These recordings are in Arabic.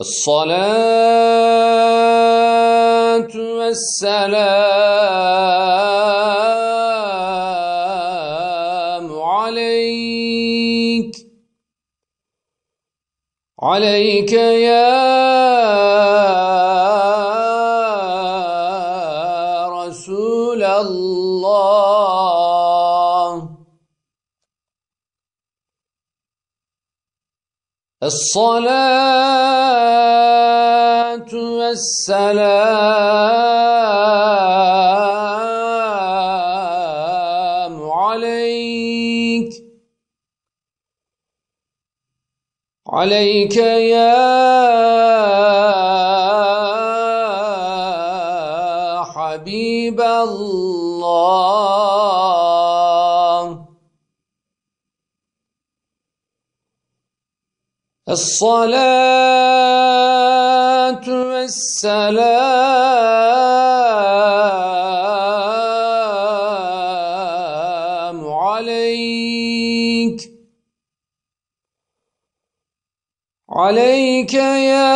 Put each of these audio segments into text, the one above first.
الصلاة والسلام عليك. عليك يا الصلاة والسلام عليك. عليك يا حبيب الله. الصلاة والسلام عليك. عليك يا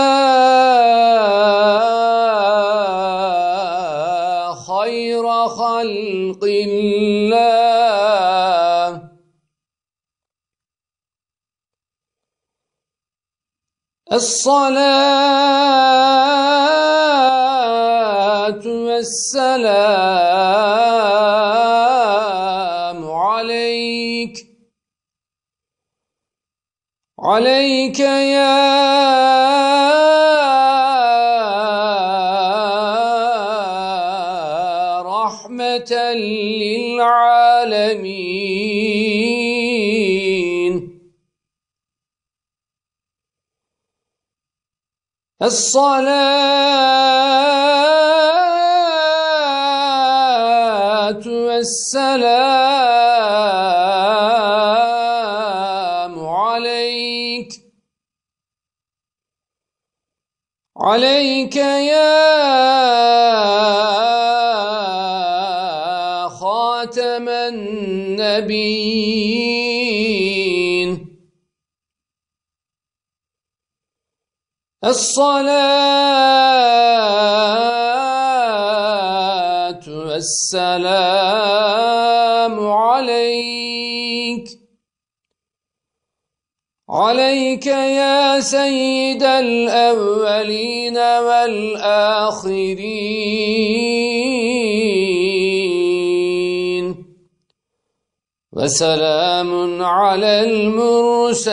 خير خلق الله. الصلاة والسلام عليك. عليك يا رحمة للعالمين. الصلاة والسلام عليك. عليك يا خاتم النبيين. الصلاة والسلام عليك. عليك يا سيد الأولين والآخرين. وسلام على المرسلين.